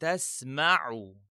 تسمع.